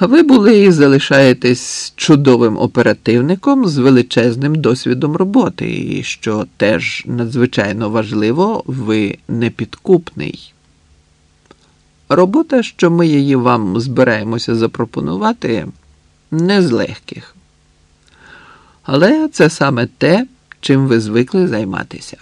Ви були і залишаєтесь чудовим оперативником з величезним досвідом роботи, і що теж надзвичайно важливо, ви непідкупний. Робота, що ми її вам збираємося запропонувати, не з легких. Але це саме те, чим ви звикли займатися.